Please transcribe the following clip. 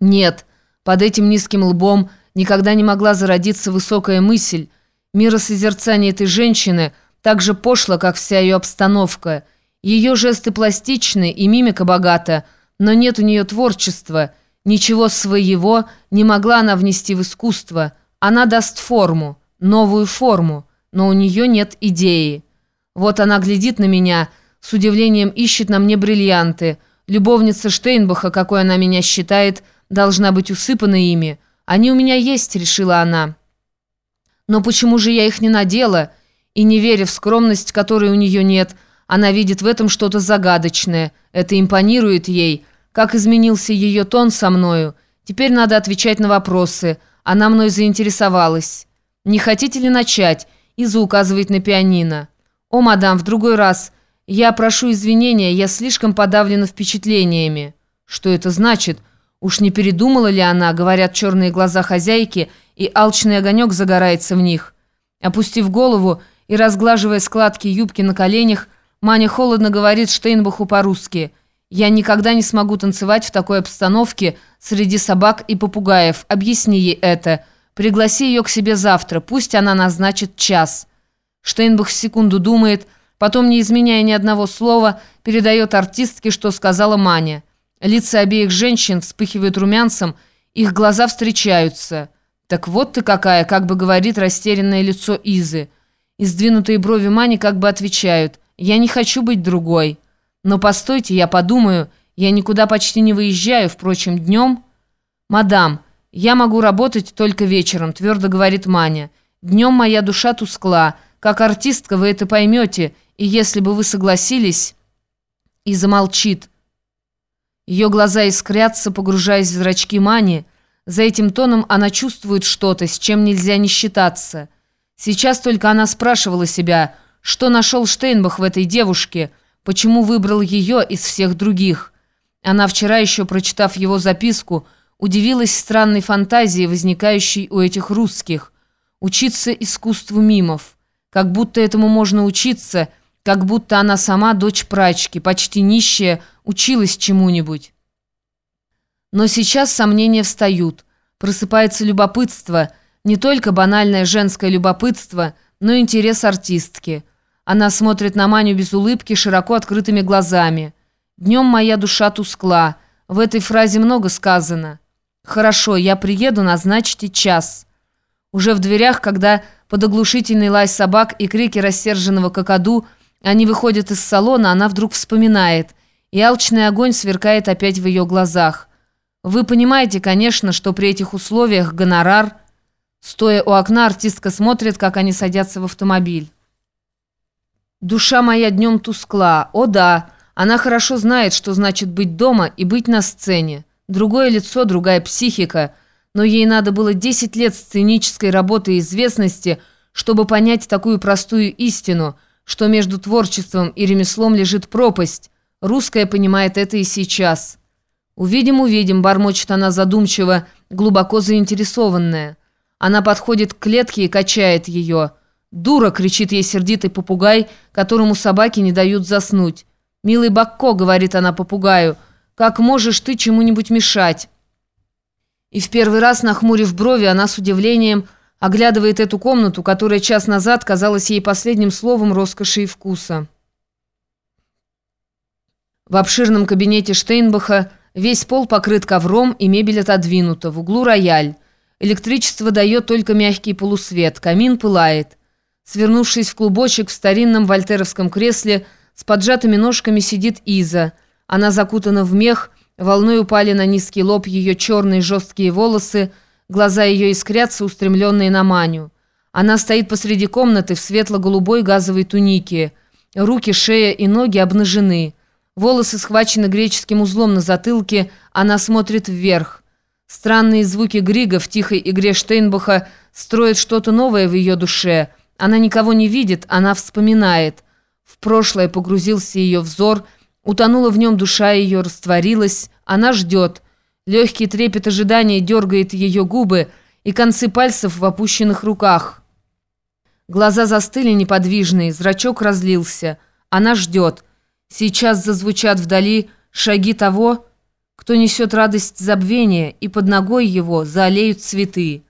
Нет, под этим низким лбом никогда не могла зародиться высокая мысль. Миросозерцание этой женщины так же пошло, как вся ее обстановка. Ее жесты пластичны и мимика богата, но нет у нее творчества. Ничего своего не могла она внести в искусство. Она даст форму, новую форму, но у нее нет идеи. Вот она глядит на меня, с удивлением ищет на мне бриллианты. Любовница Штейнбаха, какой она меня считает, – должна быть усыпана ими. Они у меня есть», — решила она. «Но почему же я их не надела?» И, не веря в скромность, которой у нее нет, она видит в этом что-то загадочное. Это импонирует ей. Как изменился ее тон со мною. Теперь надо отвечать на вопросы. Она мной заинтересовалась. «Не хотите ли начать?» Иза указывает на пианино. «О, мадам, в другой раз. Я прошу извинения, я слишком подавлена впечатлениями». «Что это значит?» Уж не передумала ли она, говорят черные глаза хозяйки, и алчный огонек загорается в них. Опустив голову и разглаживая складки юбки на коленях, Маня холодно говорит Штейнбаху по-русски. «Я никогда не смогу танцевать в такой обстановке среди собак и попугаев. Объясни ей это. Пригласи ее к себе завтра, пусть она назначит час». Штейнбах секунду думает, потом, не изменяя ни одного слова, передает артистке, что сказала Маня. Лица обеих женщин вспыхивают румянцем, их глаза встречаются. «Так вот ты какая!» — как бы говорит растерянное лицо Изы. И сдвинутые брови Мани как бы отвечают. «Я не хочу быть другой. Но постойте, я подумаю. Я никуда почти не выезжаю, впрочем, днем...» «Мадам, я могу работать только вечером», — твердо говорит Маня. «Днем моя душа тускла. Как артистка вы это поймете, и если бы вы согласились...» И замолчит. Ее глаза искрятся, погружаясь в зрачки Мани. За этим тоном она чувствует что-то, с чем нельзя не считаться. Сейчас только она спрашивала себя, что нашел Штейнбах в этой девушке, почему выбрал ее из всех других. Она вчера еще, прочитав его записку, удивилась странной фантазии, возникающей у этих русских. Учиться искусству мимов. Как будто этому можно учиться – как будто она сама дочь прачки, почти нищая, училась чему-нибудь. Но сейчас сомнения встают. Просыпается любопытство, не только банальное женское любопытство, но и интерес артистки. Она смотрит на Маню без улыбки, широко открытыми глазами. «Днем моя душа тускла». В этой фразе много сказано. «Хорошо, я приеду, назначьте час». Уже в дверях, когда под оглушительный лай собак и крики рассерженного какаду – они выходят из салона, она вдруг вспоминает, и алчный огонь сверкает опять в ее глазах. Вы понимаете, конечно, что при этих условиях гонорар... Стоя у окна, артистка смотрит, как они садятся в автомобиль. Душа моя днем тускла. О да, она хорошо знает, что значит быть дома и быть на сцене. Другое лицо, другая психика. Но ей надо было 10 лет сценической работы и известности, чтобы понять такую простую истину – что между творчеством и ремеслом лежит пропасть. Русская понимает это и сейчас. «Увидим, увидим», — бормочет она задумчиво, глубоко заинтересованная. Она подходит к клетке и качает ее. «Дура!» — кричит ей сердитый попугай, которому собаки не дают заснуть. «Милый Бакко», — говорит она попугаю, — «как можешь ты чему-нибудь мешать?» И в первый раз, нахмурив брови, она с удивлением оглядывает эту комнату, которая час назад казалась ей последним словом роскоши и вкуса. В обширном кабинете Штейнбаха весь пол покрыт ковром и мебель отодвинута, в углу рояль. Электричество дает только мягкий полусвет, камин пылает. Свернувшись в клубочек в старинном вольтеровском кресле, с поджатыми ножками сидит Иза. Она закутана в мех, волной упали на низкий лоб ее черные жесткие волосы, Глаза ее искрятся, устремленные на Маню. Она стоит посреди комнаты в светло-голубой газовой тунике. Руки, шея и ноги обнажены. Волосы схвачены греческим узлом на затылке, она смотрит вверх. Странные звуки Грига в тихой игре Штейнбаха строят что-то новое в ее душе. Она никого не видит, она вспоминает. В прошлое погрузился ее взор, утонула в нем душа ее, растворилась. Она ждет. Легкий трепет ожидания дергает ее губы и концы пальцев в опущенных руках. Глаза застыли неподвижные, зрачок разлился. Она ждет. Сейчас зазвучат вдали шаги того, кто несет радость забвения, и под ногой его заолеют цветы.